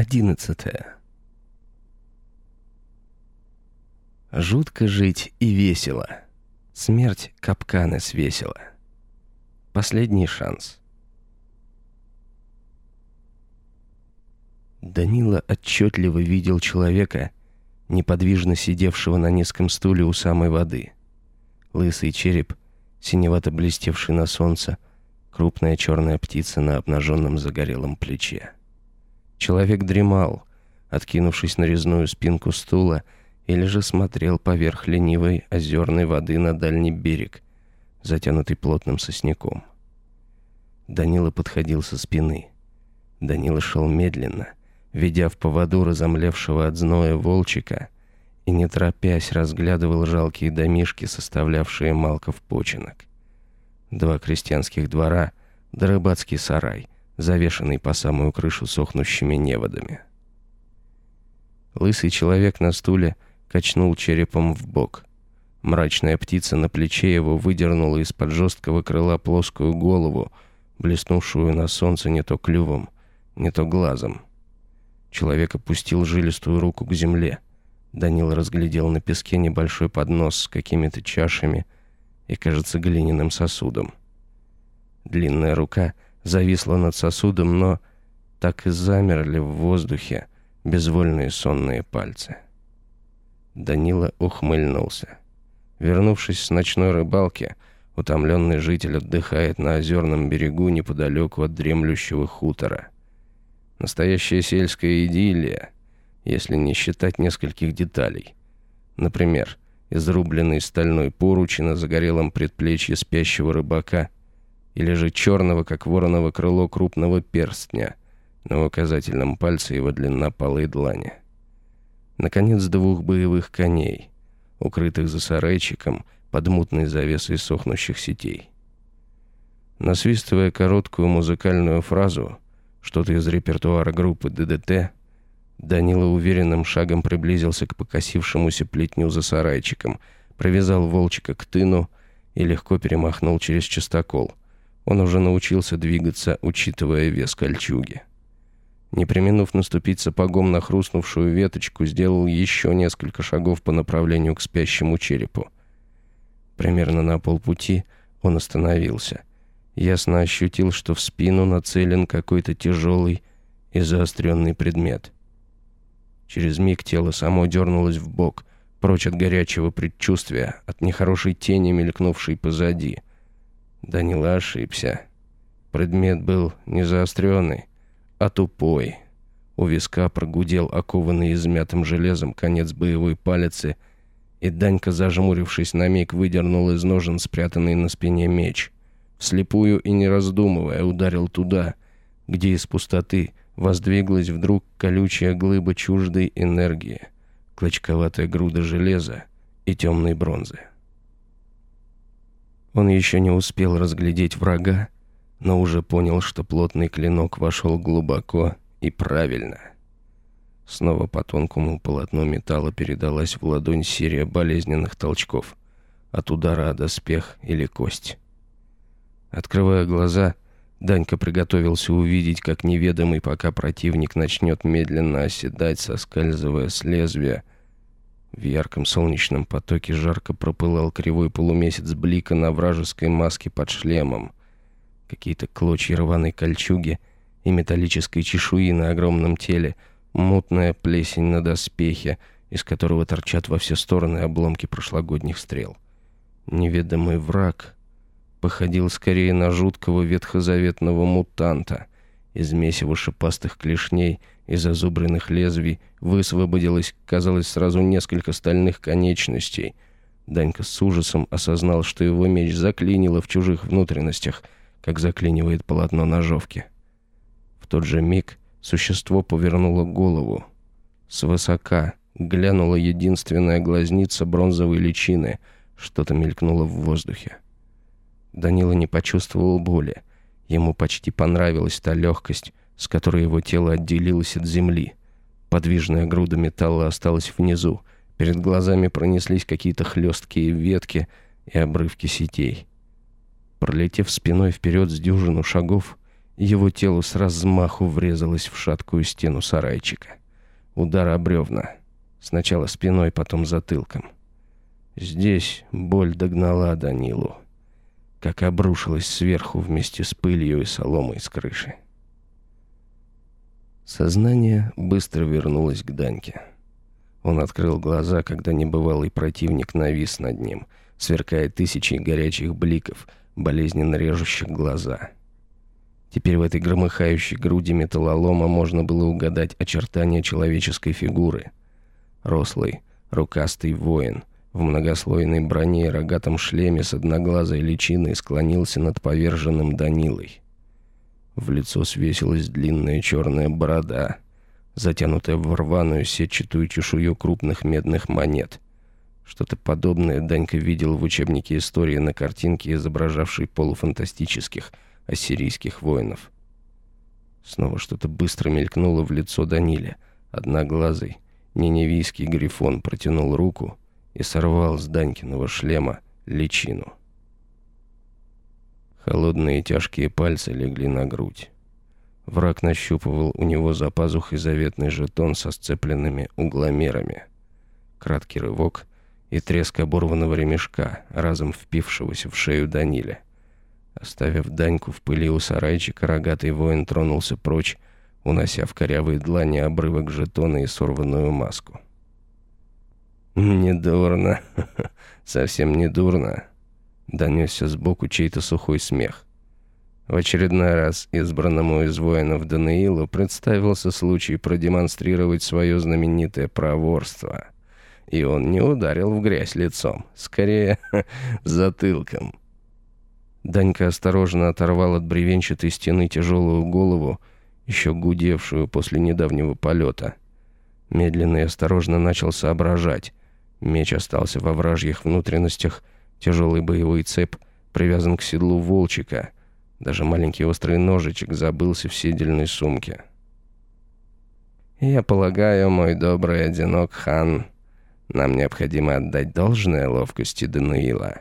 Одиннадцатое. Жутко жить и весело. Смерть капканы свесила. Последний шанс. Данила отчетливо видел человека, неподвижно сидевшего на низком стуле у самой воды. Лысый череп, синевато блестевший на солнце, крупная черная птица на обнаженном загорелом плече. Человек дремал, откинувшись на резную спинку стула, или же смотрел поверх ленивой озерной воды на дальний берег, затянутый плотным сосняком. Данила подходил со спины. Данила шел медленно, ведя в поводу разомлевшего от зноя волчика, и, не торопясь, разглядывал жалкие домишки, составлявшие Малков починок. Два крестьянских двора, да сарай — завешанный по самую крышу сохнущими неводами. Лысый человек на стуле качнул черепом в бок. Мрачная птица на плече его выдернула из-под жесткого крыла плоскую голову, блеснувшую на солнце не то клювом, не то глазом. Человек опустил жилистую руку к земле. Данил разглядел на песке небольшой поднос с какими-то чашами и, кажется, глиняным сосудом. Длинная рука — зависла над сосудом, но так и замерли в воздухе безвольные сонные пальцы. Данила ухмыльнулся. Вернувшись с ночной рыбалки, утомленный житель отдыхает на озерном берегу неподалеку от дремлющего хутора. Настоящая сельская идиллия, если не считать нескольких деталей. Например, изрубленный стальной поручи на загорелом предплечье спящего рыбака – или же черного, как вороново крыло крупного перстня на указательном пальце его длина полой длани. Наконец, двух боевых коней, укрытых за сарайчиком под мутной завесой сохнущих сетей. Насвистывая короткую музыкальную фразу, что-то из репертуара группы ДДТ, Данила уверенным шагом приблизился к покосившемуся плетню за сарайчиком, провязал волчика к тыну и легко перемахнул через частокол, он уже научился двигаться, учитывая вес кольчуги. Не применув наступить сапогом на хрустнувшую веточку, сделал еще несколько шагов по направлению к спящему черепу. Примерно на полпути он остановился. Ясно ощутил, что в спину нацелен какой-то тяжелый и заостренный предмет. Через миг тело само дернулось в бок, прочь от горячего предчувствия, от нехорошей тени, мелькнувшей позади — Данила ошибся. Предмет был не заостренный, а тупой. У виска прогудел окованный измятым железом конец боевой палицы, и Данька, зажмурившись на миг, выдернул из ножен спрятанный на спине меч. Вслепую и не раздумывая, ударил туда, где из пустоты воздвиглась вдруг колючая глыба чуждой энергии, клочковатая груда железа и темной бронзы. Он еще не успел разглядеть врага, но уже понял, что плотный клинок вошел глубоко и правильно. Снова по тонкому полотну металла передалась в ладонь серия болезненных толчков. От удара о доспех или кость. Открывая глаза, Данька приготовился увидеть, как неведомый пока противник начнет медленно оседать, соскальзывая с лезвия, в ярком солнечном потоке жарко пропылал кривой полумесяц блика на вражеской маске под шлемом. Какие-то клочья рваной кольчуги и металлической чешуи на огромном теле, мутная плесень на доспехе, из которого торчат во все стороны обломки прошлогодних стрел. Неведомый враг походил скорее на жуткого ветхозаветного мутанта. Из месива шипастых клешней и зазубренных лезвий высвободилось, казалось, сразу несколько стальных конечностей. Данька с ужасом осознал, что его меч заклинило в чужих внутренностях, как заклинивает полотно ножовки. В тот же миг существо повернуло голову. Свысока глянула единственная глазница бронзовой личины, что-то мелькнуло в воздухе. Данила не почувствовал боли. Ему почти понравилась та легкость, с которой его тело отделилось от земли. Подвижная груда металла осталась внизу. Перед глазами пронеслись какие-то хлесткие ветки и обрывки сетей. Пролетев спиной вперед с дюжину шагов Его тело с размаху врезалось в шаткую стену сарайчика. Удар о бревна. Сначала спиной, потом затылком. Здесь боль догнала Данилу, как обрушилась сверху вместе с пылью и соломой с крыши. Сознание быстро вернулось к Даньке. Он открыл глаза, когда небывалый противник навис над ним, сверкая тысячей горячих бликов, болезненно режущих глаза. Теперь в этой громыхающей груди металлолома можно было угадать очертания человеческой фигуры. Рослый, рукастый воин в многослойной броне и рогатом шлеме с одноглазой личиной склонился над поверженным Данилой. В лицо свесилась длинная черная борода, затянутая в рваную сетчатую чешую крупных медных монет. Что-то подобное Данька видел в учебнике истории на картинке, изображавшей полуфантастических ассирийских воинов. Снова что-то быстро мелькнуло в лицо Даниля. Одноглазый, неневийский грифон протянул руку и сорвал с Данькиного шлема личину. Холодные тяжкие пальцы легли на грудь. Враг нащупывал у него за пазухой заветный жетон со сцепленными угломерами. Краткий рывок и треск оборванного ремешка, разом впившегося в шею Даниля. Оставив Даньку в пыли у сарайчика, рогатый воин тронулся прочь, унося в корявые длани обрывок жетона и сорванную маску. «Не дурно, совсем не дурно», Донесся сбоку чей-то сухой смех. В очередной раз избранному из воинов Даниилу представился случай продемонстрировать свое знаменитое проворство. И он не ударил в грязь лицом, скорее затылком. Данька осторожно оторвал от бревенчатой стены тяжелую голову, еще гудевшую после недавнего полета. Медленно и осторожно начал соображать. Меч остался во вражьих внутренностях, Тяжелый боевой цеп привязан к седлу волчика. Даже маленький острый ножичек забылся в седельной сумке. «Я полагаю, мой добрый одинок хан, нам необходимо отдать должное ловкости Дануила»,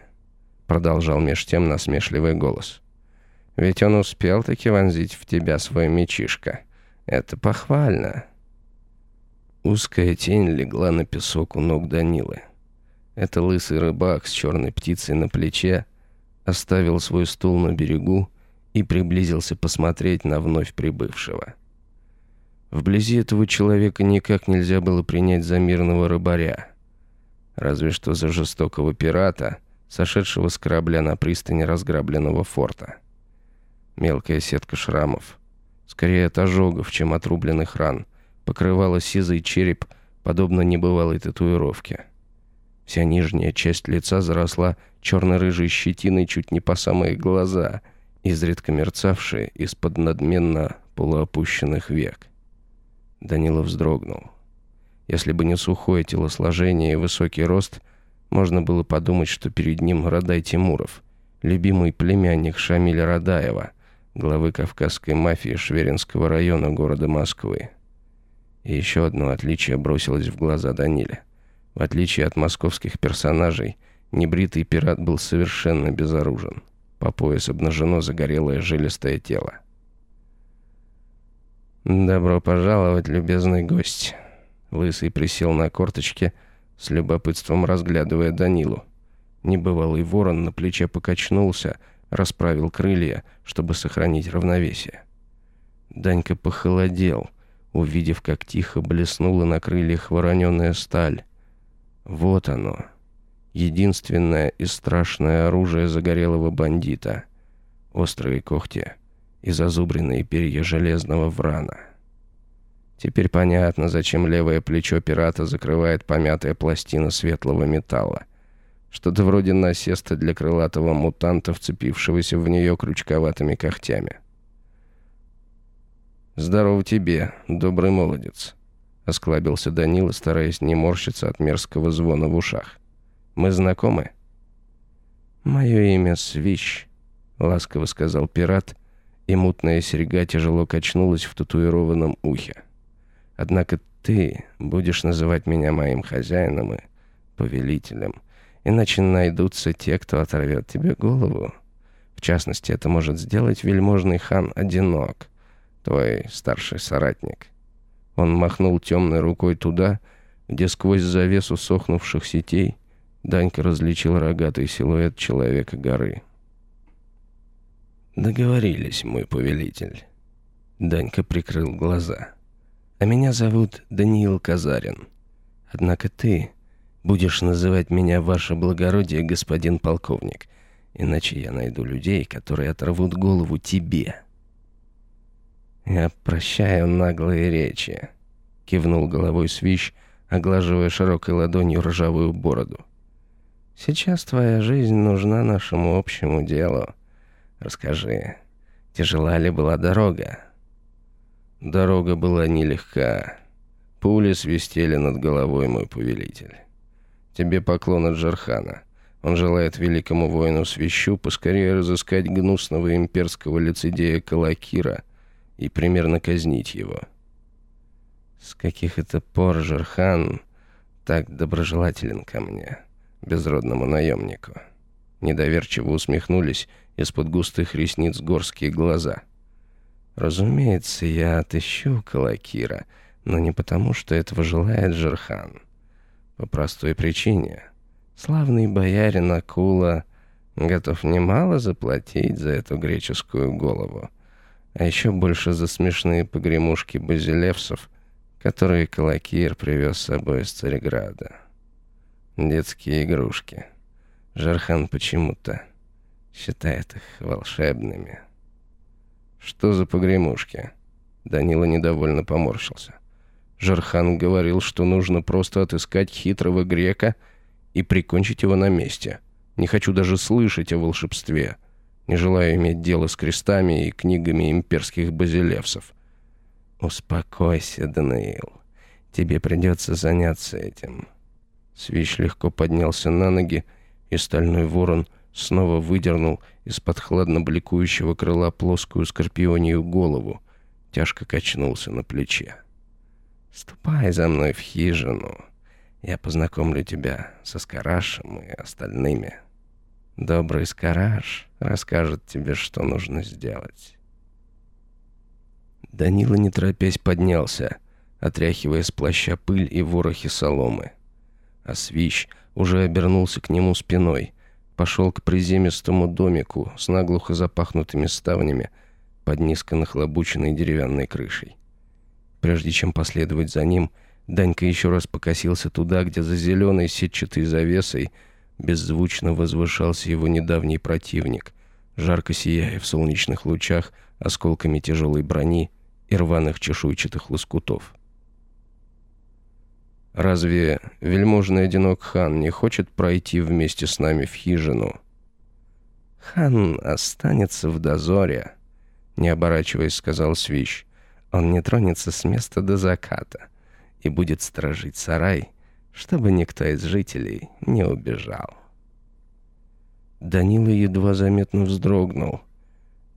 продолжал меж тем насмешливый голос. «Ведь он успел таки вонзить в тебя свой мечишко. Это похвально». Узкая тень легла на песок у ног Данилы. Это лысый рыбак с черной птицей на плече оставил свой стул на берегу и приблизился посмотреть на вновь прибывшего. Вблизи этого человека никак нельзя было принять за мирного рыбаря. Разве что за жестокого пирата, сошедшего с корабля на пристани разграбленного форта. Мелкая сетка шрамов, скорее от ожогов, чем от рубленных ран, покрывала сизый череп, подобно небывалой татуировке. Вся нижняя часть лица заросла черно-рыжей щетиной чуть не по самые глаза, изредка мерцавшие из-под надменно полуопущенных век. Данила вздрогнул. Если бы не сухое телосложение и высокий рост, можно было подумать, что перед ним Радай Тимуров, любимый племянник Шамиля Радаева, главы кавказской мафии Шверинского района города Москвы. И еще одно отличие бросилось в глаза Даниля. В отличие от московских персонажей, небритый пират был совершенно безоружен. По пояс обнажено загорелое жилистое тело. «Добро пожаловать, любезный гость!» Лысый присел на корточки, с любопытством разглядывая Данилу. Небывалый ворон на плече покачнулся, расправил крылья, чтобы сохранить равновесие. Данька похолодел, увидев, как тихо блеснула на крыльях вороненая сталь. Вот оно. Единственное и страшное оружие загорелого бандита. Острые когти и зазубренные перья железного врана. Теперь понятно, зачем левое плечо пирата закрывает помятая пластина светлого металла. Что-то вроде насеста для крылатого мутанта, вцепившегося в нее крючковатыми когтями. «Здорово тебе, добрый молодец», Осклабился Данила, стараясь не морщиться от мерзкого звона в ушах. «Мы знакомы?» «Мое имя Свищ», — ласково сказал пират, и мутная серьга тяжело качнулась в татуированном ухе. «Однако ты будешь называть меня моим хозяином и повелителем, иначе найдутся те, кто оторвет тебе голову. В частности, это может сделать вельможный хан Одинок, твой старший соратник. Он махнул темной рукой туда, где сквозь завесу сохнувших сетей Данька различил рогатый силуэт человека горы. «Договорились, мой повелитель». Данька прикрыл глаза. «А меня зовут Даниил Казарин. Однако ты будешь называть меня ваше благородие, господин полковник, иначе я найду людей, которые оторвут голову тебе». «Я прощаю наглые речи», — кивнул головой Свищ, оглаживая широкой ладонью ржавую бороду. «Сейчас твоя жизнь нужна нашему общему делу. Расскажи, тяжела ли была дорога?» Дорога была нелегка. Пули свистели над головой, мой повелитель. Тебе поклон от Джархана. Он желает великому воину Свищу поскорее разыскать гнусного имперского лицедея Калакира и примерно казнить его. С каких это пор Жархан так доброжелателен ко мне, безродному наемнику? Недоверчиво усмехнулись из-под густых ресниц горские глаза. Разумеется, я отыщу Калакира, но не потому, что этого желает Жархан. По простой причине. Славный боярин Акула готов немало заплатить за эту греческую голову а еще больше за смешные погремушки базилевсов, которые Калакир привез с собой из Цареграда. Детские игрушки. Жархан почему-то считает их волшебными. Что за погремушки? Данила недовольно поморщился. Жархан говорил, что нужно просто отыскать хитрого грека и прикончить его на месте. Не хочу даже слышать о волшебстве. — не желаю иметь дело с крестами и книгами имперских базилевсов. Успокойся, Даниил. Тебе придется заняться этим. Свищ легко поднялся на ноги, и стальной ворон снова выдернул из-под хладно бликующего крыла плоскую скорпионию голову, тяжко качнулся на плече. «Ступай за мной в хижину. Я познакомлю тебя со Скарашем и остальными». Добрый Скараж расскажет тебе, что нужно сделать. Данила, не торопясь, поднялся, отряхивая с плаща пыль и ворохи соломы. А Свищ уже обернулся к нему спиной, пошел к приземистому домику с наглухо запахнутыми ставнями под низко нахлобученной деревянной крышей. Прежде чем последовать за ним, Данька еще раз покосился туда, где за зеленой сетчатой завесой – беззвучно возвышался его недавний противник, жарко сияя в солнечных лучах осколками тяжелой брони и рваных чешуйчатых лоскутов. «Разве вельможный одинок хан не хочет пройти вместе с нами в хижину?» «Хан останется в дозоре», — не оборачиваясь, сказал Свищ. «Он не тронется с места до заката и будет сторожить сарай, чтобы никто из жителей не убежал. Данила едва заметно вздрогнул.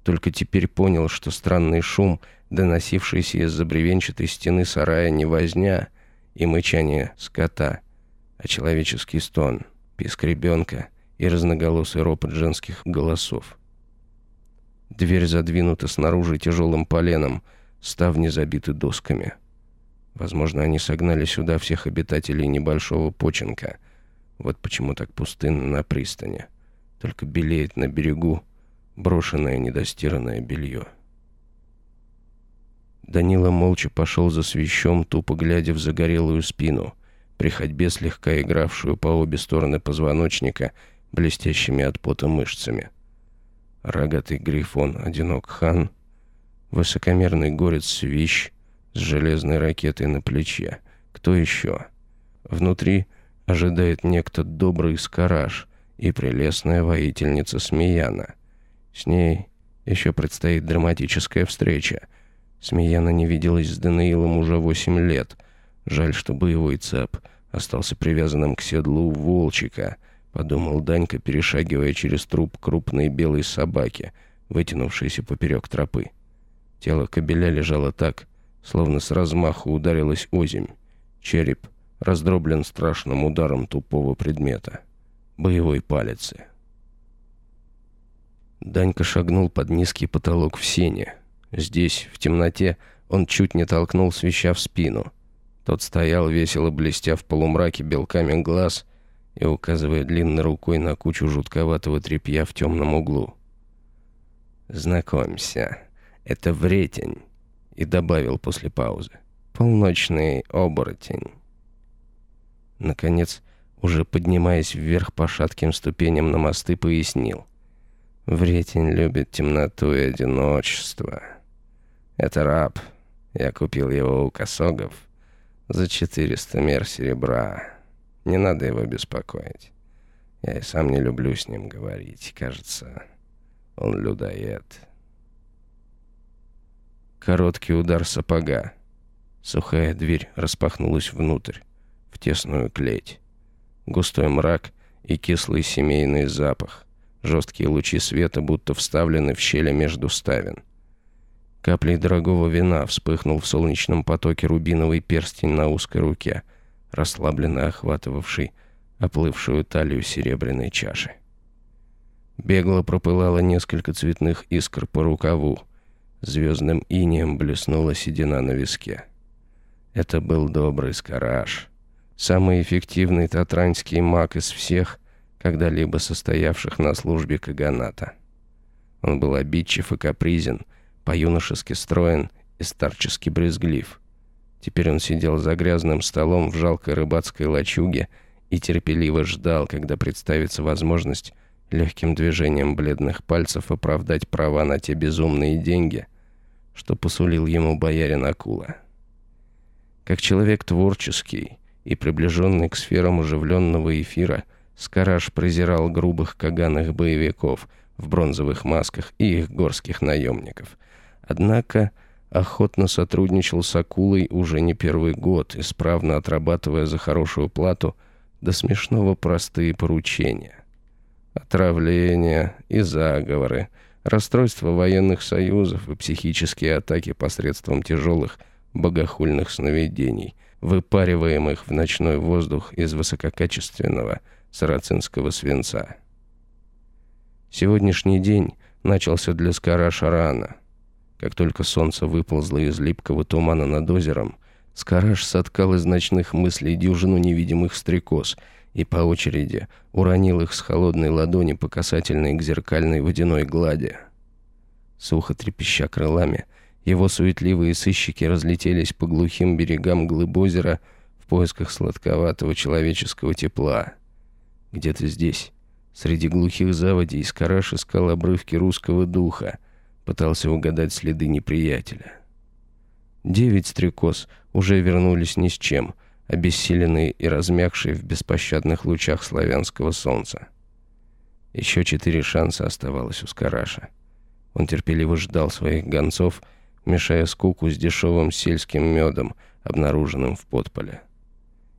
Только теперь понял, что странный шум, доносившийся из-за бревенчатой стены сарая, не возня и мычание скота, а человеческий стон, писк ребенка и разноголосый ропот женских голосов. Дверь задвинута снаружи тяжелым поленом, ставни забиты досками — Возможно, они согнали сюда всех обитателей небольшого починка. Вот почему так пустынно на пристани. Только белеет на берегу брошенное недостиранное белье. Данила молча пошел за свящом, тупо глядя в загорелую спину, при ходьбе слегка игравшую по обе стороны позвоночника блестящими от пота мышцами. Рогатый грифон Одинок Хан, высокомерный горец Свищ — с железной ракетой на плече. Кто еще? Внутри ожидает некто добрый скараж и прелестная воительница Смеяна. С ней еще предстоит драматическая встреча. Смеяна не виделась с Даниилом уже восемь лет. Жаль, что боевой цеп остался привязанным к седлу волчика, подумал Данька, перешагивая через труп крупной белой собаки, вытянувшейся поперек тропы. Тело кобеля лежало так, словно с размаху ударилась озимь. Череп раздроблен страшным ударом тупого предмета. Боевой палицы. Данька шагнул под низкий потолок в сене. Здесь, в темноте, он чуть не толкнул свища в спину. Тот стоял, весело блестя в полумраке белками глаз и указывая длинной рукой на кучу жутковатого тряпья в темном углу. «Знакомься, это вретень», — и добавил после паузы. «Полночный оборотень». Наконец, уже поднимаясь вверх по шатким ступеням на мосты, пояснил. Вретень любит темноту и одиночество. Это раб. Я купил его у косогов за 400 мер серебра. Не надо его беспокоить. Я и сам не люблю с ним говорить. Кажется, он людоед. Короткий удар сапога. Сухая дверь распахнулась внутрь, в тесную клеть. Густой мрак и кислый семейный запах — Жесткие лучи света будто вставлены в щели между ставен. Каплей дорогого вина вспыхнул в солнечном потоке рубиновый перстень на узкой руке, расслабленно охватывавший оплывшую талию серебряной чаши. Бегло пропылало несколько цветных искр по рукаву. Звездным инием блеснула седина на виске. Это был добрый скараж. Самый эффективный татранский маг из всех, когда-либо состоявших на службе Каганата. Он был обидчив и капризен, по-юношески строен и старчески брезглив. Теперь он сидел за грязным столом в жалкой рыбацкой лачуге и терпеливо ждал, когда представится возможность легким движением бледных пальцев оправдать права на те безумные деньги, что посулил ему боярин Акула. Как человек творческий и приближенный к сферам оживленного эфира – Скараж презирал грубых каганных боевиков в бронзовых масках и их горских наемников. Однако охотно сотрудничал с акулой уже не первый год, исправно отрабатывая за хорошую плату до смешного простые поручения. Отравления и заговоры, расстройство военных союзов и психические атаки посредством тяжелых богохульных сновидений, выпариваемых в ночной воздух из высококачественного – сарацинского свинца. Сегодняшний день начался для Скараша рано. Как только солнце выползло из липкого тумана над озером, Скараш соткал из ночных мыслей дюжину невидимых стрекоз и по очереди уронил их с холодной ладони по касательной к зеркальной водяной глади. Сухо трепеща крылами, его суетливые сыщики разлетелись по глухим берегам глыб озера в поисках сладковатого человеческого тепла. Где-то здесь, среди глухих заводей, Скараш искал обрывки русского духа, пытался угадать следы неприятеля. Девять стрекоз уже вернулись ни с чем, обессиленные и размягшие в беспощадных лучах славянского солнца. Еще четыре шанса оставалось у Скараша. Он терпеливо ждал своих гонцов, мешая скуку с дешевым сельским медом, обнаруженным в подполе.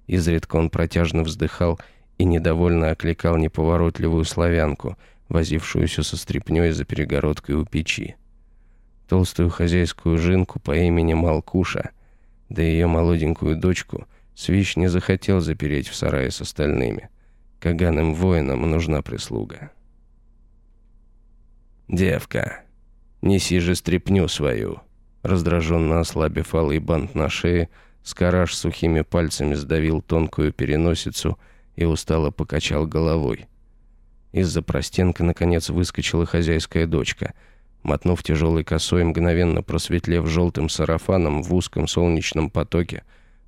Изредка он протяжно вздыхал и недовольно окликал неповоротливую славянку, возившуюся со стряпнёй за перегородкой у печи. Толстую хозяйскую жинку по имени Малкуша, да ее молоденькую дочку Свищ не захотел запереть в сарае с остальными. Каганым воинам нужна прислуга. «Девка, неси же стряпню свою!» Раздраженно ослабив алый бант на шее, Скараж сухими пальцами сдавил тонкую переносицу – и устало покачал головой. Из-за простенка, наконец, выскочила хозяйская дочка. Мотнув тяжелой косой, мгновенно просветлев желтым сарафаном в узком солнечном потоке,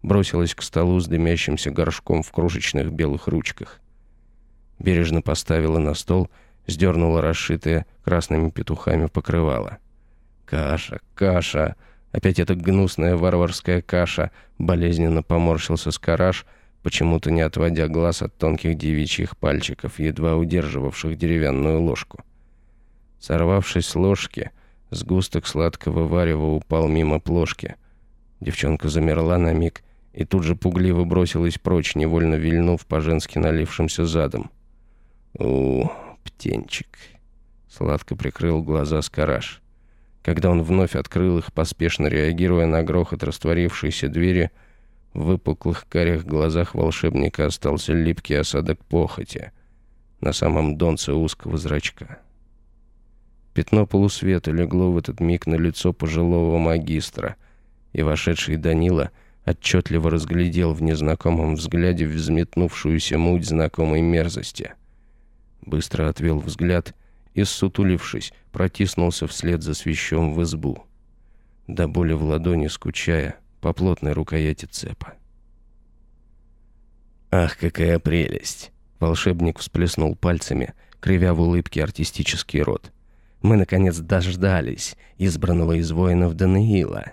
бросилась к столу с дымящимся горшком в крошечных белых ручках. Бережно поставила на стол, сдернула расшитое красными петухами покрывало. «Каша, каша!» Опять эта гнусная варварская каша, болезненно поморщился Скараж, почему-то не отводя глаз от тонких девичьих пальчиков, едва удерживавших деревянную ложку. Сорвавшись с ложки, сгусток сладкого варева упал мимо плошки. Девчонка замерла на миг и тут же пугливо бросилась прочь, невольно вильнув по-женски налившимся задом. «У, птенчик!» Сладко прикрыл глаза Скараж. Когда он вновь открыл их, поспешно реагируя на грохот растворившейся двери, — в выпуклых карих глазах волшебника остался липкий осадок похоти на самом донце узкого зрачка. Пятно полусвета легло в этот миг на лицо пожилого магистра, и вошедший Данила отчетливо разглядел в незнакомом взгляде взметнувшуюся муть знакомой мерзости. Быстро отвел взгляд и, ссутулившись, протиснулся вслед за свящом в избу. До боли в ладони скучая по плотной рукояти цепа. «Ах, какая прелесть!» Волшебник всплеснул пальцами, кривя в улыбке артистический рот. Мы, наконец, дождались избранного из воинов Даниила.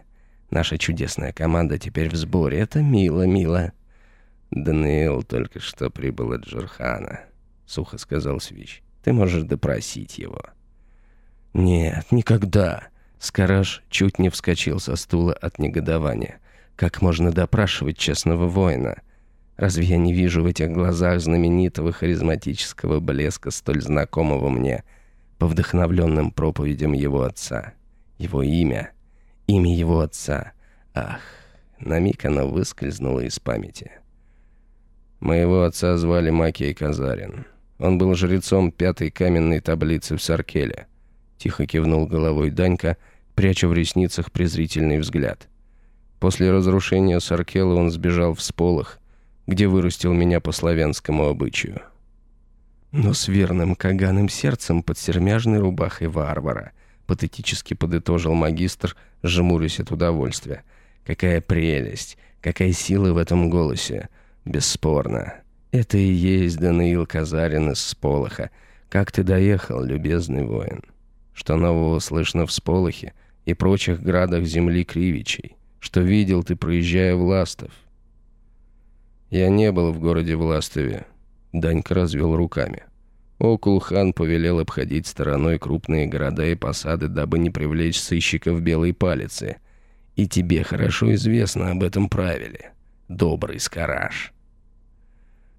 Наша чудесная команда теперь в сборе. Это мило, мило. Даниил только что прибыл от Джурхана, сухо сказал Свич. Ты можешь допросить его. Нет, никогда. Скараж чуть не вскочил со стула от негодования. Как можно допрашивать честного воина? Разве я не вижу в этих глазах знаменитого харизматического блеска, столь знакомого мне, — по вдохновленным проповедям его отца. Его имя, имя его отца. Ах, на миг оно выскользнуло из памяти. Моего отца звали Макей Казарин. Он был жрецом пятой каменной таблицы в Саркеле. Тихо кивнул головой Данька, пряча в ресницах презрительный взгляд. После разрушения Саркела он сбежал в Сполох, где вырастил меня по славянскому обычаю но с верным каганым сердцем под сермяжной рубахой варвара. Патетически подытожил магистр, жмурясь от удовольствия. Какая прелесть, какая сила в этом голосе. Бесспорно. Это и есть Даниил Казарин из Сполоха. Как ты доехал, любезный воин? Что нового слышно в Сполохе и прочих градах земли Кривичей? Что видел ты, проезжая в Ластов? Я не был в городе Властове, Данька развел руками. Окулхан повелел обходить стороной крупные города и посады, дабы не привлечь сыщиков белой палицы. И тебе хорошо известно об этом правиле. Добрый скараж.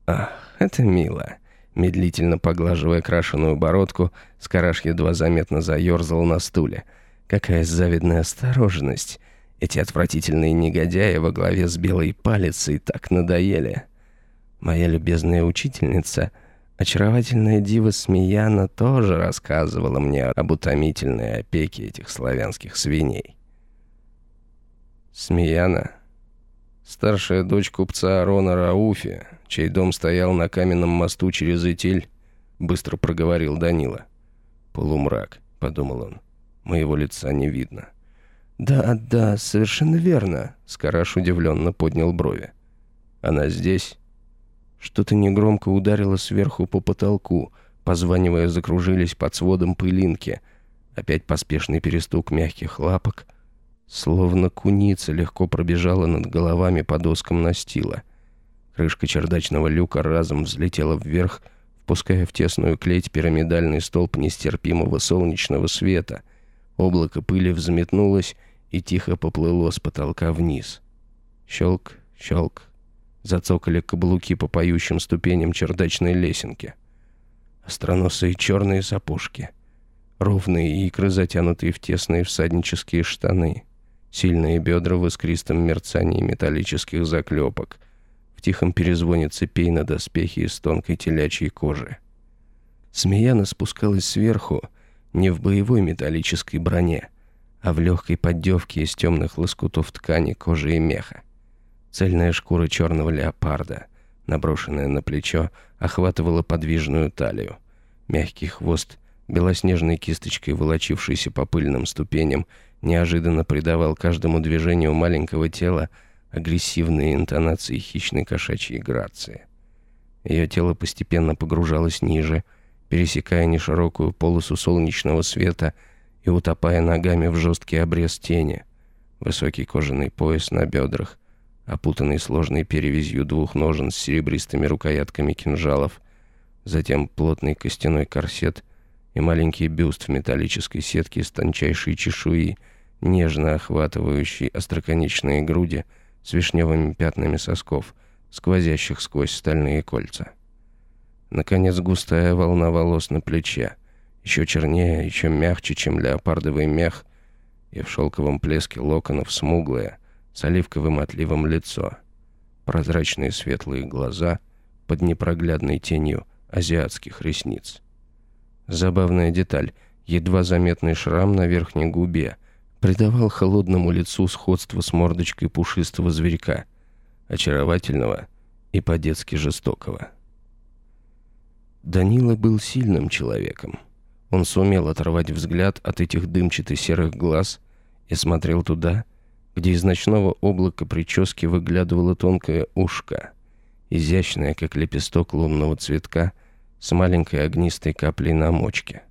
Ах, это мило. Медлительно поглаживая крашеную бородку, скараж едва заметно заерзал на стуле. Какая завидная осторожность. Эти отвратительные негодяи во главе с белой палицей так надоели. Моя любезная учительница, очаровательная дива Смеяна, тоже рассказывала мне об утомительной опеке этих славянских свиней. Смеяна, старшая дочь купца Арона Рауфи, чей дом стоял на каменном мосту через Итиль, быстро проговорил Данила. «Полумрак», — подумал он, — «моего лица не видно». «Да, да, совершенно верно», — Скараш удивленно поднял брови. «Она здесь?» Что-то негромко ударило сверху по потолку, позванивая закружились под сводом пылинки. Опять поспешный перестук мягких лапок. Словно куница легко пробежала над головами по доскам настила. Крышка чердачного люка разом взлетела вверх, впуская в тесную клеть пирамидальный столб нестерпимого солнечного света. Облако пыли взметнулось и тихо поплыло с потолка вниз. Щелк, щелк, Зацокали каблуки по поющим ступеням чердачной лесенки. Остроносые черные сапожки. Ровные икры, затянутые в тесные всаднические штаны. Сильные бедра в искристом мерцании металлических заклепок. В тихом перезвоне цепей на доспехи из тонкой телячьей кожи. Смеяна спускалась сверху не в боевой металлической броне, а в легкой поддевке из темных лоскутов ткани, кожи и меха. Цельная шкура черного леопарда, наброшенная на плечо, охватывала подвижную талию. Мягкий хвост, белоснежной кисточкой волочившийся по пыльным ступеням, неожиданно придавал каждому движению маленького тела агрессивные интонации хищной кошачьей грации. Ее тело постепенно погружалось ниже, пересекая неширокую полосу солнечного света и утопая ногами в жесткий обрез тени. Высокий кожаный пояс на бедрах, опутанный сложной перевязью двух ножен с серебристыми рукоятками кинжалов, затем плотный костяной корсет и маленький бюст в металлической сетке из тончайшей чешуи, нежно охватывающий остроконечные груди с вишневыми пятнами сосков, сквозящих сквозь стальные кольца. Наконец густая волна волос на плече, еще чернее, еще мягче, чем леопардовый мех, и в шелковом плеске локонов смуглая, с оливковым отливом лицо, прозрачные светлые глаза под непроглядной тенью азиатских ресниц. Забавная деталь. Едва заметный шрам на верхней губе придавал холодному лицу сходство с мордочкой пушистого зверька, очаровательного и по-детски жестокого. Данила был сильным человеком. Он сумел оторвать взгляд от этих дымчато-серых глаз и смотрел туда, где из ночного облака прически выглядывало тонкое ушко, изящное, как лепесток лунного цветка, с маленькой огнистой каплей на мочке.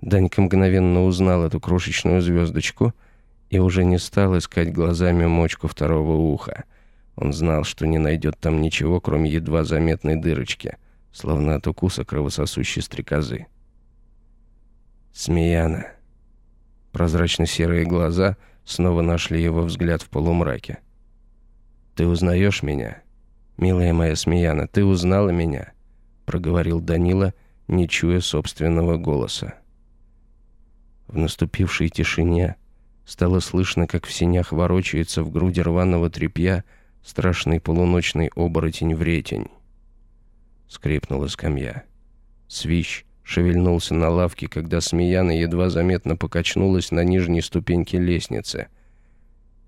Данька мгновенно узнал эту крошечную звездочку и уже не стал искать глазами мочку второго уха. Он знал, что не найдет там ничего, кроме едва заметной дырочки, словно от укуса кровососущей стрекозы. Смеяна. Прозрачно-серые глаза снова нашли его взгляд в полумраке. «Ты узнаешь меня? Милая моя Смеяна, ты узнала меня?» Проговорил Данила, не чуя собственного голоса. В наступившей тишине стало слышно, как в синях ворочается в груди рваного тряпья страшный полуночный оборотень-вретень. Скрипнула скамья. Свищ шевельнулся на лавке, когда Смеяна едва заметно покачнулась на нижней ступеньке лестницы.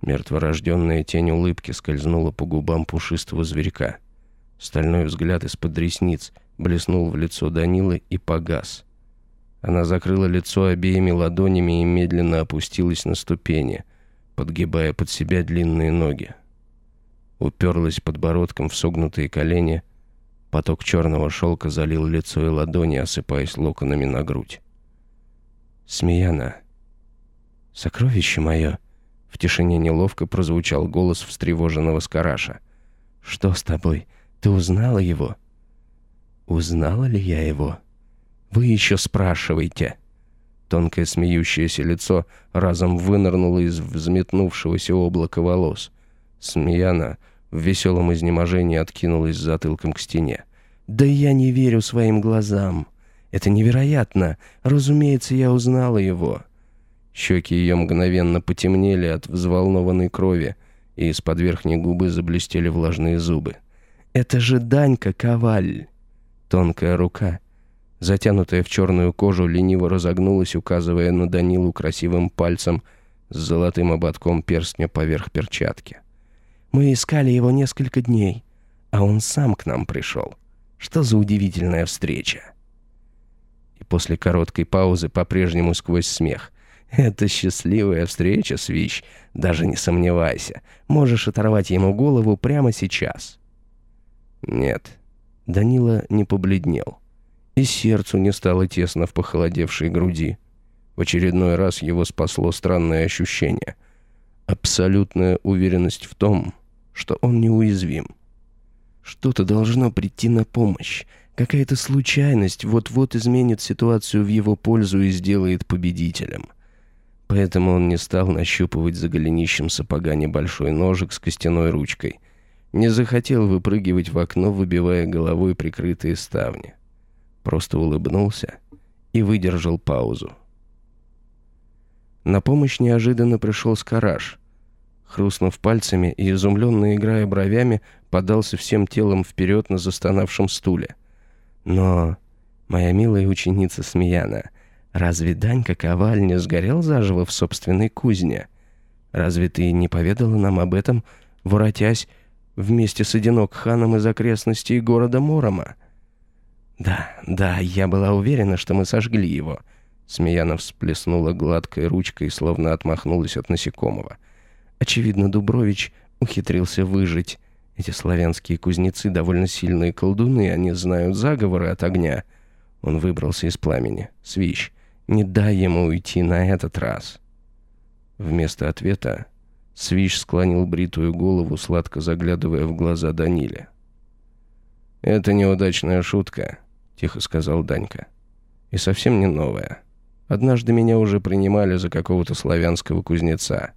Мертворожденная тень улыбки скользнула по губам пушистого зверька. Стальной взгляд из-под ресниц блеснул в лицо Данилы и погас. Она закрыла лицо обеими ладонями и медленно опустилась на ступени, подгибая под себя длинные ноги. Уперлась подбородком в согнутые колени, поток черного шелка залил лицо и ладони, осыпаясь локонами на грудь. «Смеяна, сокровище мое!» В тишине неловко прозвучал голос встревоженного Скараша. «Что с тобой? Ты узнала его?» «Узнала ли я его?» Вы еще спрашиваете». Тонкое смеющееся лицо разом вынырнуло из взметнувшегося облака волос. Смеяна в веселом изнеможении откинулась затылком к стене. «Да я не верю своим глазам. Это невероятно. Разумеется, я узнала его». Щеки ее мгновенно потемнели от взволнованной крови, и из-под верхней губы заблестели влажные зубы. «Это же Данька Коваль!» Тонкая рука затянутая в черную кожу, лениво разогнулась, указывая на Данилу красивым пальцем с золотым ободком перстня поверх перчатки. «Мы искали его несколько дней, а он сам к нам пришел. Что за удивительная встреча!» И после короткой паузы по-прежнему сквозь смех. «Это счастливая встреча, Свищ, даже не сомневайся. Можешь оторвать ему голову прямо сейчас». «Нет». Данила не побледнел и сердцу не стало тесно в похолодевшей груди. В очередной раз его спасло странное ощущение. Абсолютная уверенность в том, что он неуязвим. Что-то должно прийти на помощь. Какая-то случайность вот-вот изменит ситуацию в его пользу и сделает победителем. Поэтому он не стал нащупывать за голенищем сапога небольшой ножик с костяной ручкой. Не захотел выпрыгивать в окно, выбивая головой прикрытые ставни просто улыбнулся и выдержал паузу. На помощь неожиданно пришел Скараж. Хрустнув пальцами и изумленно играя бровями, подался всем телом вперед на застонавшем стуле. «Но, моя милая ученица Смеяна, разве Данька Коваль не сгорел заживо в собственной кузне? Разве ты не поведала нам об этом, воротясь вместе с Одинок ханом из окрестностей города Мурома?» «Да, да, я была уверена, что мы сожгли его». Смеяна всплеснула гладкой ручкой, словно отмахнулась от насекомого. Очевидно, Дубрович ухитрился выжить. Эти славянские кузнецы довольно сильные колдуны, они знают заговоры от огня. Он выбрался из пламени. Свищ, не дай ему уйти на этот раз. Вместо ответа Свищ склонил бритую голову, сладко заглядывая в глаза Даниле. «Это неудачная шутка», тихо сказал Данька. «И совсем не новая. Однажды меня уже принимали за какого-то славянского кузнеца.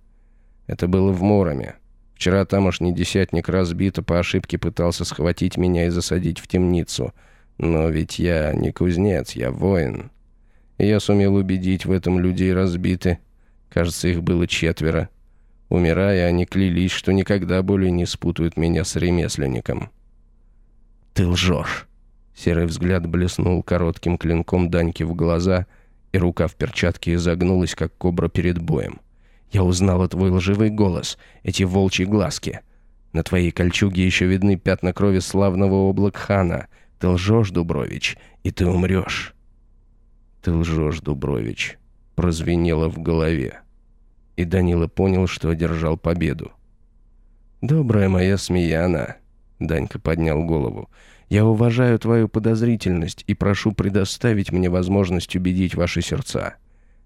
Это было в Муроме. Вчера тамошний десятник разбито по ошибке пытался схватить меня и засадить в темницу. Но ведь я не кузнец, я воин. Я сумел убедить в этом людей разбиты. Кажется, их было четверо. Умирая, они клялись, что никогда более не спутают меня с ремесленником». «Ты лжешь!» Серый взгляд блеснул коротким клинком Даньки в глаза, и рука в перчатке изогнулась, как кобра перед боем. «Я узнала твой лживый голос, эти волчьи глазки. На твоей кольчуге еще видны пятна крови славного Облакхана. Ты лжешь, Дубрович, и ты умрешь». «Ты лжешь, Дубрович», — прозвенело в голове. И Данила понял, что одержал победу. «Добрая моя смеяна», — Данька поднял голову, — «я уважаю твою подозрительность и прошу предоставить мне возможность убедить ваши сердца.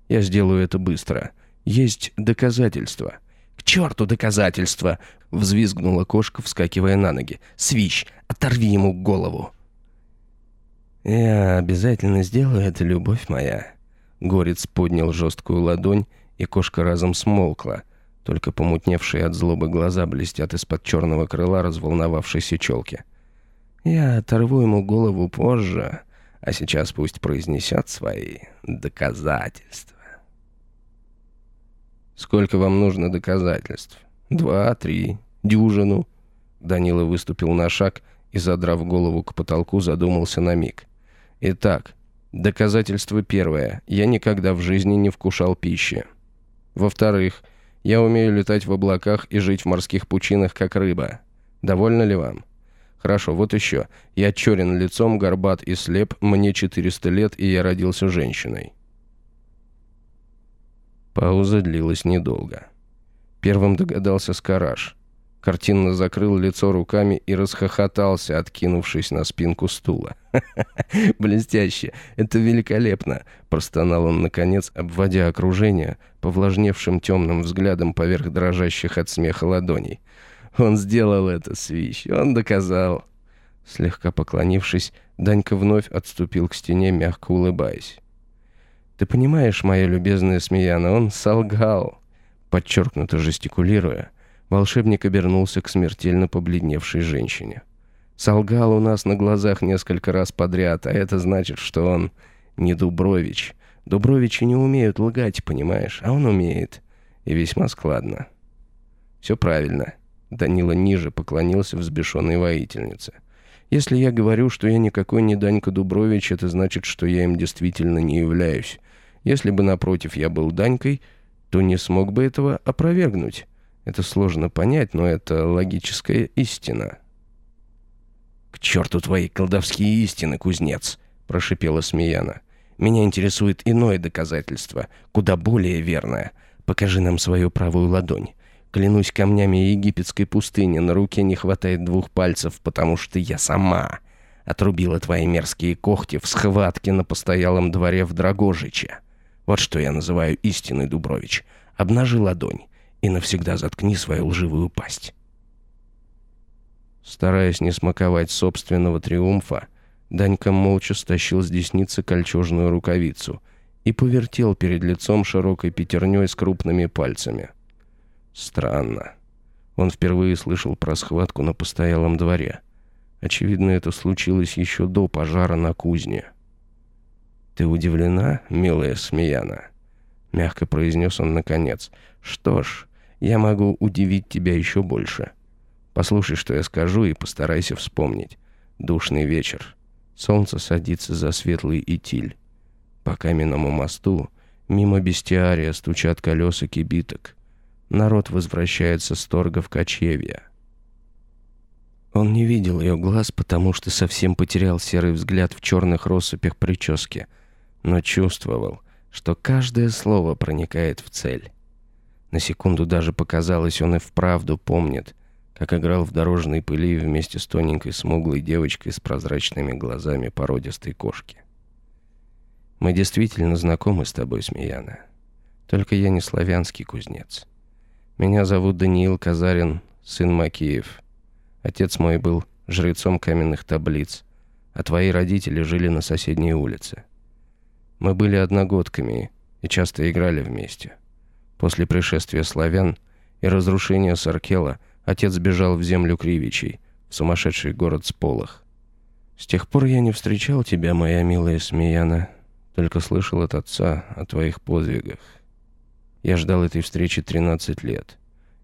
Я сделаю это быстро. Есть доказательства». «К черту доказательства!» — взвизгнула кошка, вскакивая на ноги. «Свищ! Оторви ему голову!» «Я обязательно сделаю это, любовь моя». Горец поднял жесткую ладонь, и кошка разом смолкла. Только помутневшие от злобы глаза блестят из-под черного крыла разволновавшейся челки. «Я оторву ему голову позже, а сейчас пусть произнесет свои доказательства». «Сколько вам нужно доказательств? Два, три, дюжину?» Данила выступил на шаг и, задрав голову к потолку, задумался на миг. Итак, доказательство первое. Я никогда в жизни не вкушал пищи. Во-вторых, я умею летать в облаках и жить в морских пучинах, как рыба. Довольно ли вам? Хорошо, вот еще. Я черен лицом, горбат и слеп, мне 400 лет, и я родился женщиной. Пауза длилась недолго. Первым догадался Скараж. Картинно закрыл лицо руками и расхохотался, откинувшись на спинку стула. «Блестяще! Это великолепно!» – простонал он, наконец, обводя окружение повлажневшим темным взглядом поверх дрожащих от смеха ладоней. «Он сделал это, Свищ! Он доказал!» Слегка поклонившись, Данька вновь отступил к стене, мягко улыбаясь. «Ты понимаешь, моя любезная Смеяна, он солгал!» Подчеркнуто жестикулируя, волшебник обернулся к смертельно побледневшей женщине. «Солгал у нас на глазах несколько раз подряд, а это значит, что он не Дубрович. Дубровичи не умеют лгать, понимаешь, а он умеет. И весьма складно». «Все правильно». Данила ниже поклонился взбешенной воительнице. «Если я говорю, что я никакой не Данька Дубрович, это значит, что я им действительно не являюсь. Если бы, напротив, я был Данькой, то не смог бы этого опровергнуть». Это сложно понять, но это логическая истина. «К черту твои колдовские истины, кузнец!» – прошипела Смеяна. «Меня интересует иное доказательство, куда более верное. Покажи нам свою правую ладонь. Клянусь камнями египетской пустыни, на руке не хватает двух пальцев, потому что я сама отрубила твои мерзкие когти в схватке на постоялом дворе в Драгожиче. Вот что я называю истиной, Дубрович. Обнажи ладонь и навсегда заткни свою лживую пасть. Стараясь не смаковать собственного триумфа, Данька молча стащил с десницы кольчужную рукавицу и повертел перед лицом широкой пятерней с крупными пальцами. Странно. Он впервые слышал про схватку на постоялом дворе. Очевидно, это случилось еще до пожара на кузне. «Ты удивлена, милая Смеяна?» Мягко произнес он наконец. «Что ж, я могу удивить тебя еще больше. Послушай, что я скажу, и постарайся вспомнить. Душный вечер. Солнце садится за светлый итиль. По каменному мосту, мимо бестиария, стучат колеса кибиток. Народ возвращается с торга в кочевья. Он не видел ее глаз, потому что совсем потерял серый взгляд в черных россыпях прически, но чувствовал, что каждое слово проникает в цель. На секунду даже показалось, он и вправду помнит, как играл в дорожной пыли вместе с тоненькой смуглой девочкой с прозрачными глазами породистой кошки. «Мы действительно знакомы с тобой, Смеяна. Только я не славянский кузнец. Меня зовут Даниил Казарин, сын Макеев. Отец мой был жрецом каменных таблиц, а твои родители жили на соседней улице. Мы были одногодками и часто играли вместе». После пришествия славян и разрушения Саркела отец бежал в землю Кривичей, в сумасшедший город Сполох. С тех пор я не встречал тебя, моя милая Смеяна, только слышал от отца о твоих подвигах. Я ждал этой встречи 13 лет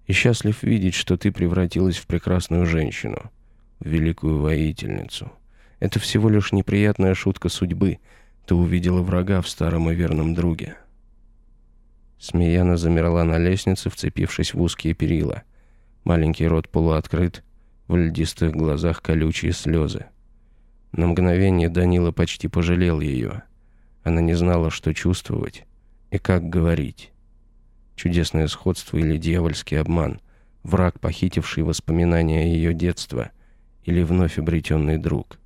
и счастлив видеть, что ты превратилась в прекрасную женщину, в великую воительницу. Это всего лишь неприятная шутка судьбы, Ты увидела врага в старом и верном друге. Смеяна замерла на лестнице, вцепившись в узкие перила. Маленький рот полуоткрыт, в льдистых глазах колючие слезы. На мгновение Данила почти пожалел ее. Она не знала, что чувствовать и как говорить. Чудесное сходство или дьявольский обман, враг, похитивший воспоминания ее детства, или вновь обретенный друг.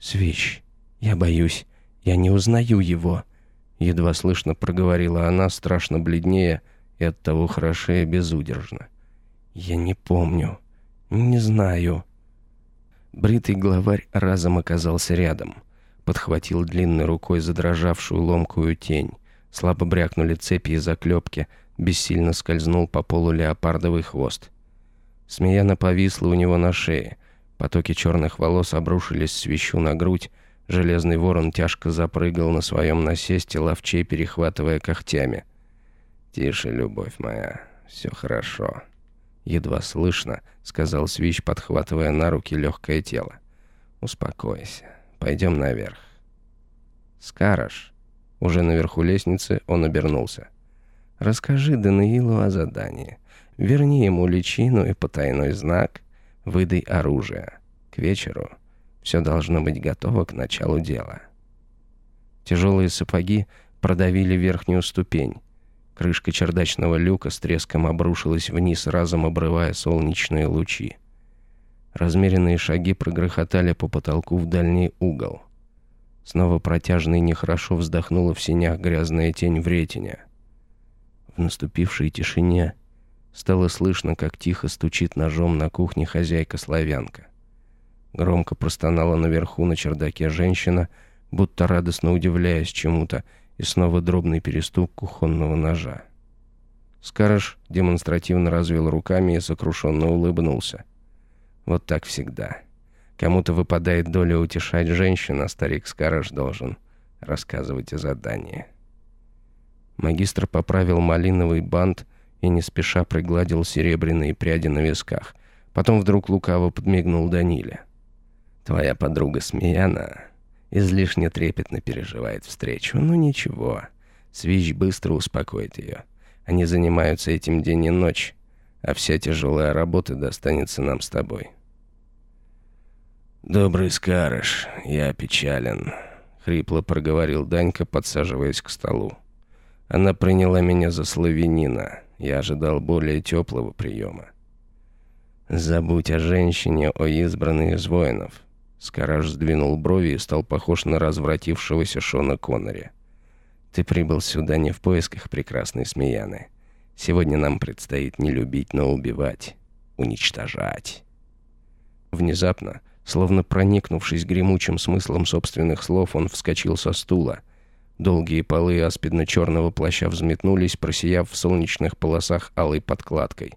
«Свищ, я боюсь, я не узнаю его», Едва слышно проговорила она, страшно бледнее и оттого хорошее безудержно. «Я не помню. Не знаю». Бритый главарь разом оказался рядом. Подхватил длинной рукой задрожавшую ломкую тень. Слабо брякнули цепи и заклепки. Бессильно скользнул по полу леопардовый хвост. Смеяна повисла у него на шее. Потоки черных волос обрушились свищу на грудь, Железный ворон тяжко запрыгал на своем насесте, ловчей перехватывая когтями. «Тише, любовь моя, все хорошо». «Едва слышно», — сказал Свищ, подхватывая на руки легкое тело. «Успокойся, пойдем наверх». «Скараш». Уже наверху лестницы он обернулся. «Расскажи Даниилу о задании. Верни ему личину и потайной знак. Выдай оружие. К вечеру все должно быть готово к началу дела. Тяжелые сапоги продавили верхнюю ступень. Крышка чердачного люка с треском обрушилась вниз, разом обрывая солнечные лучи. Размеренные шаги прогрохотали по потолку в дальний угол. Снова протяжно и нехорошо вздохнула в синях грязная тень в ретине. В наступившей тишине стало слышно, как тихо стучит ножом на кухне хозяйка-славянка. Громко простонала наверху на чердаке женщина, будто радостно удивляясь чему-то, и снова дробный перестук кухонного ножа. Скарыш демонстративно развел руками и сокрушенно улыбнулся. Вот так всегда. Кому-то выпадает доля утешать женщин, а старик Скарыш должен рассказывать о задании. Магистр поправил малиновый бант и не спеша пригладил серебряные пряди на висках. Потом вдруг лукаво подмигнул Даниле. Твоя подруга Смеяна излишне трепетно переживает встречу. Ну ничего, Свищ быстро успокоит ее. Они занимаются этим день и ночь, а вся тяжелая работа достанется нам с тобой. «Добрый Скарыш, я печален», — хрипло проговорил Данька, подсаживаясь к столу. Она приняла меня за славянина. Я ожидал более теплого приема. «Забудь о женщине, о избранной из воинов. Скараж сдвинул брови и стал похож на развратившегося Шона Коннери. «Ты прибыл сюда не в поисках прекрасной Смеяны. Сегодня нам предстоит не любить, но убивать, уничтожать». Внезапно, словно проникнувшись гремучим смыслом собственных слов, он вскочил со стула. Долгие полы аспидно-черного плаща взметнулись, просияв в солнечных полосах алой подкладкой.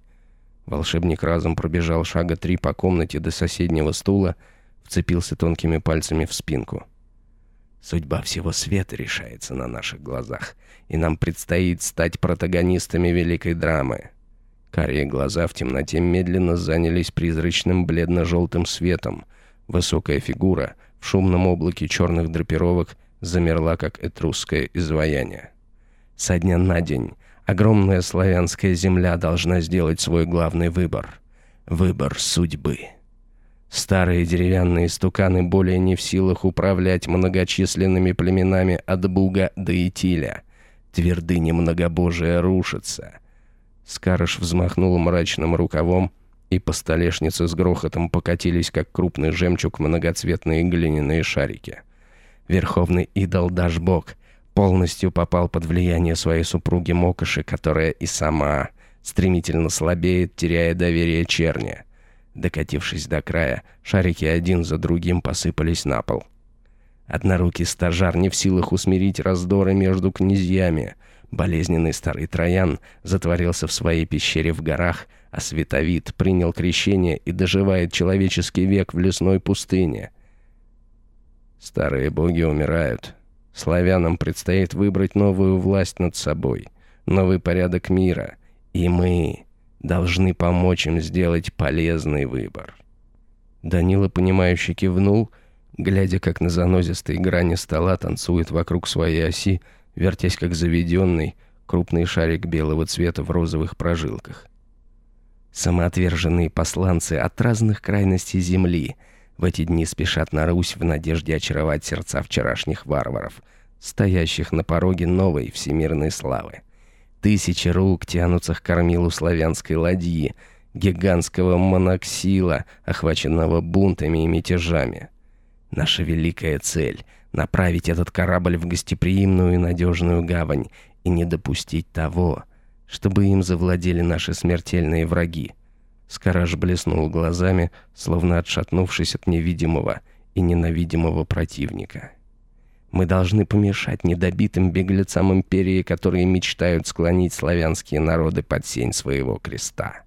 Волшебник разом пробежал шага три по комнате до соседнего стула — вцепился тонкими пальцами в спинку. Судьба всего света решается на наших глазах, и нам предстоит стать протагонистами великой драмы. Карие глаза в темноте медленно занялись призрачным бледно-желтым светом. Высокая фигура в шумном облаке черных драпировок замерла, как этрусское изваяние. Со дня на день огромная славянская земля должна сделать свой главный выбор. Выбор судьбы. Старые деревянные стуканы более не в силах управлять многочисленными племенами от Буга до Итиля. Твердыни многобожия рушатся. Скарыш взмахнул мрачным рукавом, и по столешнице с грохотом покатились, как крупный жемчуг, многоцветные глиняные шарики. Верховный идол Дашбог полностью попал под влияние своей супруги Мокоши, которая и сама стремительно слабеет, теряя доверие черни. Докатившись до края, шарики один за другим посыпались на пол. Однорукий стажар не в силах усмирить раздоры между князьями. Болезненный старый Троян затворился в своей пещере в горах, а Световид принял крещение и доживает человеческий век в лесной пустыне. Старые боги умирают. Славянам предстоит выбрать новую власть над собой, новый порядок мира. И мы, должны помочь им сделать полезный выбор. Данила, понимающе кивнул, глядя, как на занозистой грани стола танцует вокруг своей оси, вертясь как заведенный, крупный шарик белого цвета в розовых прожилках. Самоотверженные посланцы от разных крайностей земли в эти дни спешат на Русь в надежде очаровать сердца вчерашних варваров, стоящих на пороге новой всемирной славы. Тысячи рук тянутся к кормилу славянской ладьи, гигантского моноксила, охваченного бунтами и мятежами. Наша великая цель — направить этот корабль в гостеприимную и надежную гавань и не допустить того, чтобы им завладели наши смертельные враги. Скараж блеснул глазами, словно отшатнувшись от невидимого и ненавидимого противника. Мы должны помешать недобитым беглецам империи, которые мечтают склонить славянские народы под сень своего креста.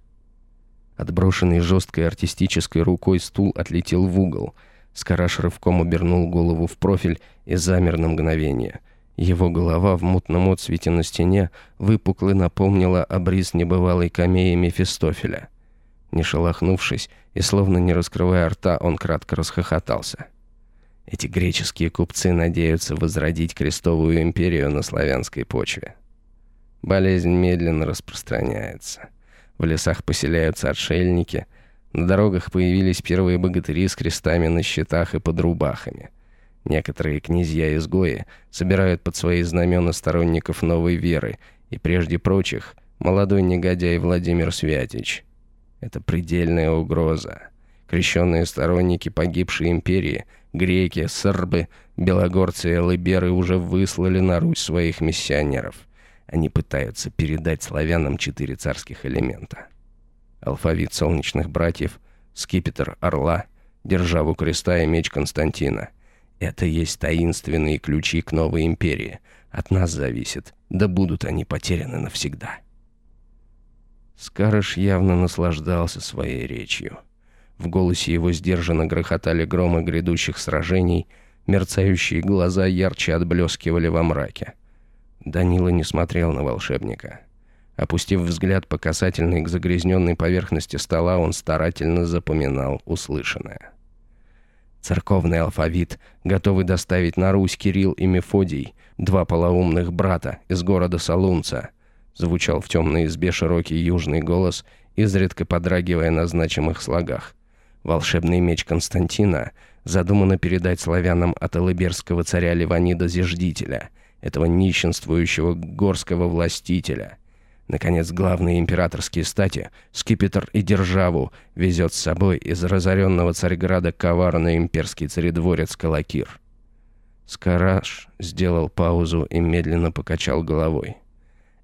Отброшенный жесткой артистической рукой стул отлетел в угол. Скараш рывком обернул голову в профиль и замер на мгновение — его голова в мутном отсвете на стене выпукло напомнила обрис небывалой камеи Мефистофеля. Не шелохнувшись и словно не раскрывая рта, он кратко расхохотался. Эти греческие купцы надеются возродить крестовую империю на славянской почве. Болезнь медленно распространяется. В лесах поселяются отшельники, на дорогах появились первые богатыри с крестами на щитах и под рубахами – Некоторые князья-изгои собирают под свои знамена сторонников новой веры, и прежде прочих молодой негодяй Владимир Святич. Это предельная угроза. Крещенные сторонники погибшей империи, греки, сербы, белогорцы и лыберы уже выслали на Русь своих миссионеров. Они пытаются передать славянам четыре царских элемента. Алфавит солнечных братьев, скипетр орла, державу креста и меч Константина — это есть таинственные ключи к новой империи. От нас зависит, да будут они потеряны навсегда. Скарыш явно наслаждался своей речью. В голосе его сдержанно грохотали громы грядущих сражений, мерцающие глаза ярче отблескивали во мраке. Данила не смотрел на волшебника. Опустив взгляд по касательной к загрязненной поверхности стола, он старательно запоминал услышанное. Церковный алфавит готовы доставить на Русь Кирилл и Мефодий, два полоумных брата из города Солунца. Звучал в темной избе широкий южный голос, изредка подрагивая на значимых слогах. Волшебный меч Константина задумано передать славянам от алыберского царя Ливанида Зиждителя, этого нищенствующего горского властителя. Наконец, главные императорские стати, скипетр и державу, везет с собой из разоренного Царьграда коварный имперский царедворец Калакир. Скараш сделал паузу и медленно покачал головой.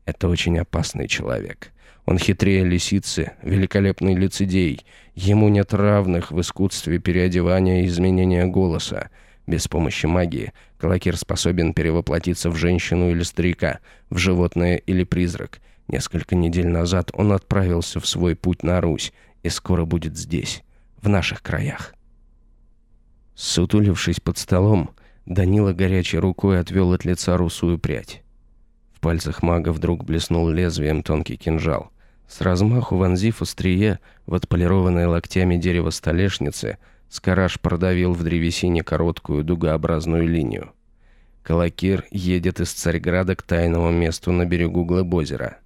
Это очень опасный человек. Он хитрее лисицы, великолепный лицедей. Ему нет равных в искусстве переодевания и изменения голоса. Без помощи магии Калакир способен перевоплотиться в женщину или старика, в животное или призрак — Несколько недель назад он отправился в свой путь на Русь и скоро будет здесь, в наших краях. Сутулившись под столом, Данила горячей рукой отвел от лица русую прядь. В пальцах мага вдруг блеснул лезвием тонкий кинжал. С размаху вонзив острие в отполированное локтями дерево столешницы, Скараж продавил в древесине короткую дугообразную линию. Калакир едет из Царьграда к тайному месту на берегу Глыбозера.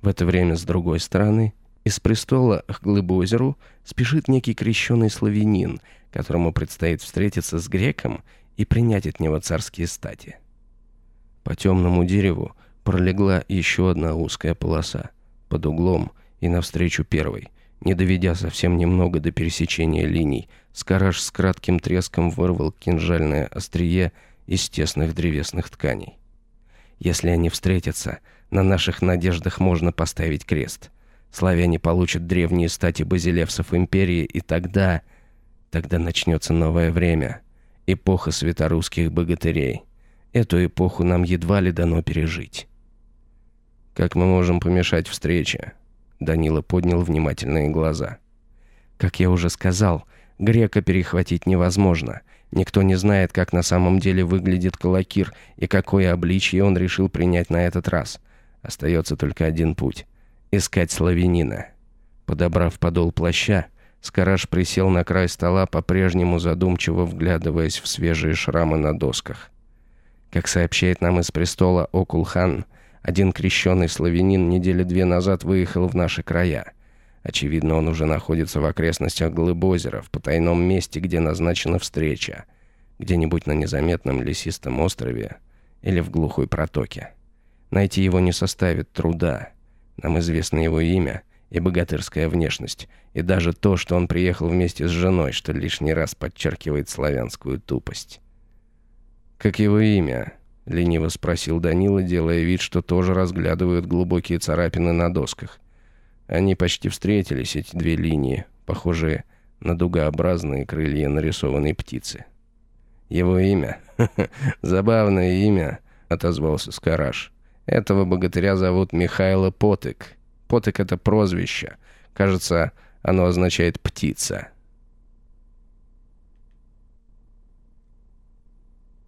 В это время с другой стороны, из престола к Глыбозеру спешит некий крещеный славянин, которому предстоит встретиться с греком и принять от него царские стати. По темному дереву пролегла еще одна узкая полоса, под углом и навстречу первой. Не доведя совсем немного до пересечения линий, Скараж с кратким треском вырвал кинжальное острие из тесных древесных тканей. Если они встретятся, на наших надеждах можно поставить крест. Славяне получат древние стати базилевсов империи, и тогда... Тогда начнется новое время. Эпоха светорусских богатырей. Эту эпоху нам едва ли дано пережить. «Как мы можем помешать встрече?» Данила поднял внимательные глаза. «Как я уже сказал, грека перехватить невозможно. Никто не знает, как на самом деле выглядит Калакир и какое обличье он решил принять на этот раз. Остается только один путь — искать славянина. Подобрав подол плаща, Скараж присел на край стола, по-прежнему задумчиво вглядываясь в свежие шрамы на досках. Как сообщает нам из престола Окулхан, один крещенный славянин недели две назад выехал в наши края. Очевидно, он уже находится в окрестностях Глыбозера, в потайном месте, где назначена встреча. Где-нибудь на незаметном лесистом острове или в глухой протоке. Найти его не составит труда. Нам известно его имя и богатырская внешность, и даже то, что он приехал вместе с женой, что лишний раз подчеркивает славянскую тупость. «Как его имя?» — лениво спросил Данила, делая вид, что тоже разглядывают глубокие царапины на досках. Они почти встретились, эти две линии, похожие на дугообразные крылья нарисованной птицы. «Его имя? Забавное имя», — отозвался Скараш. «Этого богатыря зовут Михайло Потык. Потык — это прозвище. Кажется, оно означает «птица».